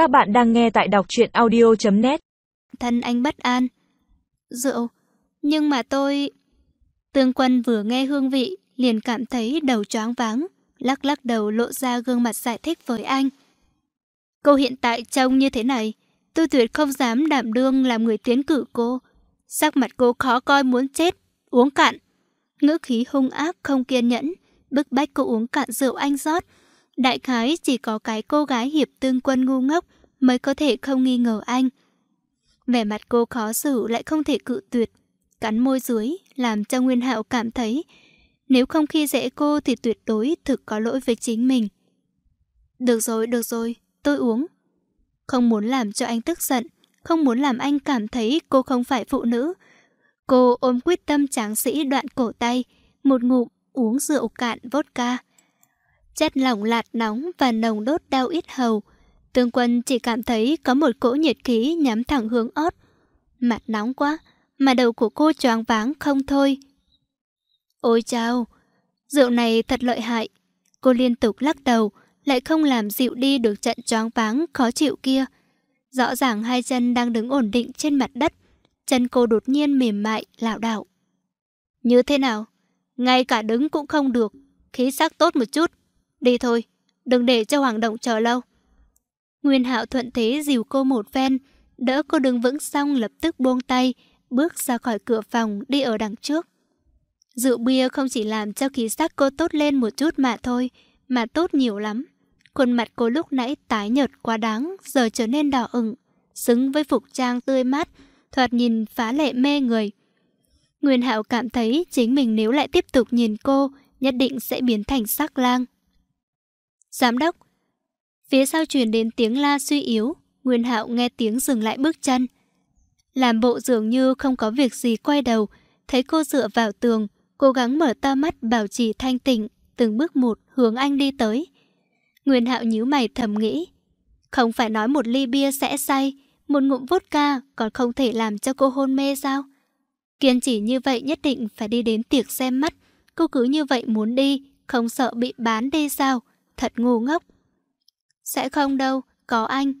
Các bạn đang nghe tại đọc truyện audio.net Thân anh bất an. Rượu. Nhưng mà tôi... Tương quân vừa nghe hương vị, liền cảm thấy đầu choáng váng, lắc lắc đầu lộ ra gương mặt giải thích với anh. Cô hiện tại trông như thế này, tôi tuyệt không dám đảm đương làm người tiến cử cô. Sắc mặt cô khó coi muốn chết, uống cạn. Ngữ khí hung ác không kiên nhẫn, bức bách cô uống cạn rượu anh rót. Đại khái chỉ có cái cô gái hiệp tương quân ngu ngốc mới có thể không nghi ngờ anh. Vẻ mặt cô khó xử lại không thể cự tuyệt. Cắn môi dưới, làm cho Nguyên Hạo cảm thấy nếu không khi dễ cô thì tuyệt đối thực có lỗi với chính mình. Được rồi, được rồi, tôi uống. Không muốn làm cho anh tức giận, không muốn làm anh cảm thấy cô không phải phụ nữ. Cô ôm quyết tâm tráng sĩ đoạn cổ tay, một ngụm uống rượu cạn vodka. Chất lỏng lạt nóng và nồng đốt đau ít hầu. Tương quân chỉ cảm thấy có một cỗ nhiệt khí nhắm thẳng hướng ót. Mặt nóng quá, mà đầu của cô choáng váng không thôi. Ôi chao, rượu này thật lợi hại. Cô liên tục lắc đầu, lại không làm dịu đi được trận choáng váng khó chịu kia. Rõ ràng hai chân đang đứng ổn định trên mặt đất, chân cô đột nhiên mềm mại, lảo đảo. Như thế nào? Ngay cả đứng cũng không được, khí sắc tốt một chút. Đi thôi, đừng để cho Hoàng Động chờ lâu. Nguyên Hạo thuận thế dìu cô một ven, đỡ cô đứng vững xong lập tức buông tay, bước ra khỏi cửa phòng đi ở đằng trước. Rượu bia không chỉ làm cho khí sắc cô tốt lên một chút mà thôi, mà tốt nhiều lắm. Khuôn mặt cô lúc nãy tái nhợt quá đáng, giờ trở nên đỏ ửng, xứng với phục trang tươi mát, thoạt nhìn phá lệ mê người. Nguyên Hạo cảm thấy chính mình nếu lại tiếp tục nhìn cô, nhất định sẽ biến thành sắc lang. Giám đốc, phía sau truyền đến tiếng la suy yếu, Nguyên Hạo nghe tiếng dừng lại bước chân. Làm bộ dường như không có việc gì quay đầu, thấy cô dựa vào tường, cố gắng mở to mắt bảo trì thanh tịnh, từng bước một hướng anh đi tới. Nguyên Hạo nhíu mày thầm nghĩ, không phải nói một ly bia sẽ say, một ngụm vodka còn không thể làm cho cô hôn mê sao? Kiên trì như vậy nhất định phải đi đến tiệc xem mắt, cô cứ như vậy muốn đi, không sợ bị bán đi sao? Thật ngu ngốc. Sẽ không đâu, có anh.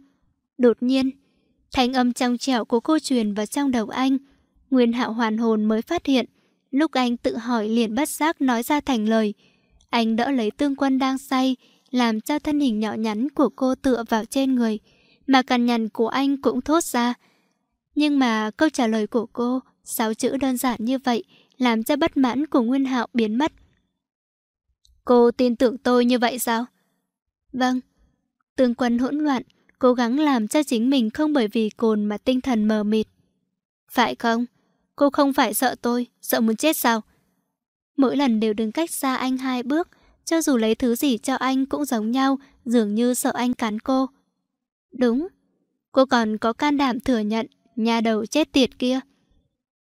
Đột nhiên, thanh âm trong trẻo của cô truyền vào trong đầu anh. Nguyên Hạo hoàn hồn mới phát hiện, lúc anh tự hỏi liền bất giác nói ra thành lời. Anh đỡ lấy tương quân đang say, làm cho thân hình nhỏ nhắn của cô tựa vào trên người, mà cằn nhằn của anh cũng thốt ra. Nhưng mà câu trả lời của cô, sáu chữ đơn giản như vậy, làm cho bất mãn của Nguyên Hạo biến mất. Cô tin tưởng tôi như vậy sao? Vâng. Tương quân hỗn loạn, cố gắng làm cho chính mình không bởi vì cồn mà tinh thần mờ mịt. Phải không? Cô không phải sợ tôi, sợ muốn chết sao? Mỗi lần đều đứng cách xa anh hai bước, cho dù lấy thứ gì cho anh cũng giống nhau, dường như sợ anh cắn cô. Đúng, cô còn có can đảm thừa nhận, nhà đầu chết tiệt kia.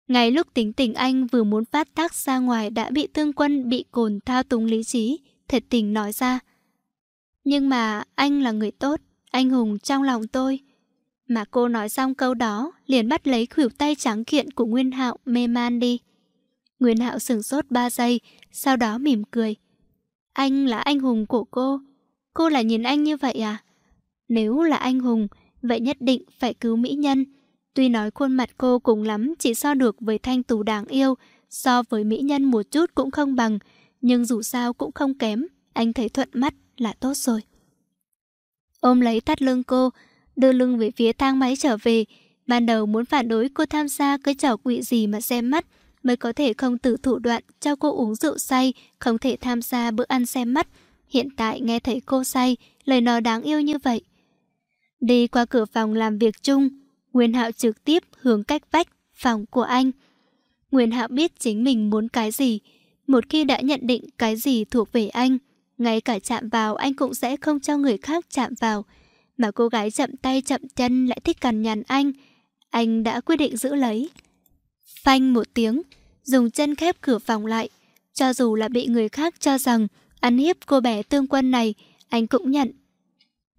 Ngay lúc tính tình anh vừa muốn phát tác ra ngoài đã bị tương quân bị cồn thao túng lý trí, thật tình nói ra. Nhưng mà anh là người tốt, anh hùng trong lòng tôi. Mà cô nói xong câu đó, liền bắt lấy khuỷu tay trắng kiện của Nguyên Hạo mê man đi. Nguyên Hạo sửng sốt 3 giây, sau đó mỉm cười. Anh là anh hùng của cô. Cô là nhìn anh như vậy à? Nếu là anh hùng, vậy nhất định phải cứu mỹ nhân. Tuy nói khuôn mặt cô cùng lắm chỉ so được với thanh tù đáng yêu, so với mỹ nhân một chút cũng không bằng, nhưng dù sao cũng không kém, anh thấy thuận mắt là tốt rồi. Ôm lấy thắt lưng cô, đưa lưng về phía thang máy trở về, ban đầu muốn phản đối cô tham gia cái trò quỵ gì mà xem mắt, mới có thể không tự thủ đoạn cho cô uống rượu say, không thể tham gia bữa ăn xem mắt. Hiện tại nghe thấy cô say, lời nói đáng yêu như vậy. Đi qua cửa phòng làm việc chung, Nguyên Hạo trực tiếp hướng cách vách phòng của anh. Nguyên Hạo biết chính mình muốn cái gì. Một khi đã nhận định cái gì thuộc về anh, ngay cả chạm vào anh cũng sẽ không cho người khác chạm vào. Mà cô gái chậm tay chậm chân lại thích cằn nhằn anh. Anh đã quyết định giữ lấy. Phanh một tiếng, dùng chân khép cửa phòng lại. Cho dù là bị người khác cho rằng ăn hiếp cô bé tương quân này, anh cũng nhận.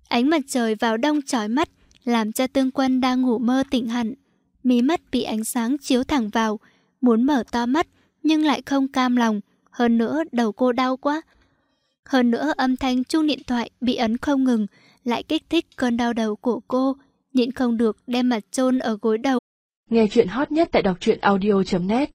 Ánh mặt trời vào đông trói mắt, làm cho tương quân đang ngủ mơ tỉnh hẳn. Mí mắt bị ánh sáng chiếu thẳng vào, muốn mở to mắt nhưng lại không cam lòng. Hơn nữa đầu cô đau quá. Hơn nữa âm thanh chuông điện thoại bị ấn không ngừng, lại kích thích cơn đau đầu của cô, nhịn không được đem mặt chôn ở gối đầu. Nghe chuyện hot nhất tại đọc truyện audio.net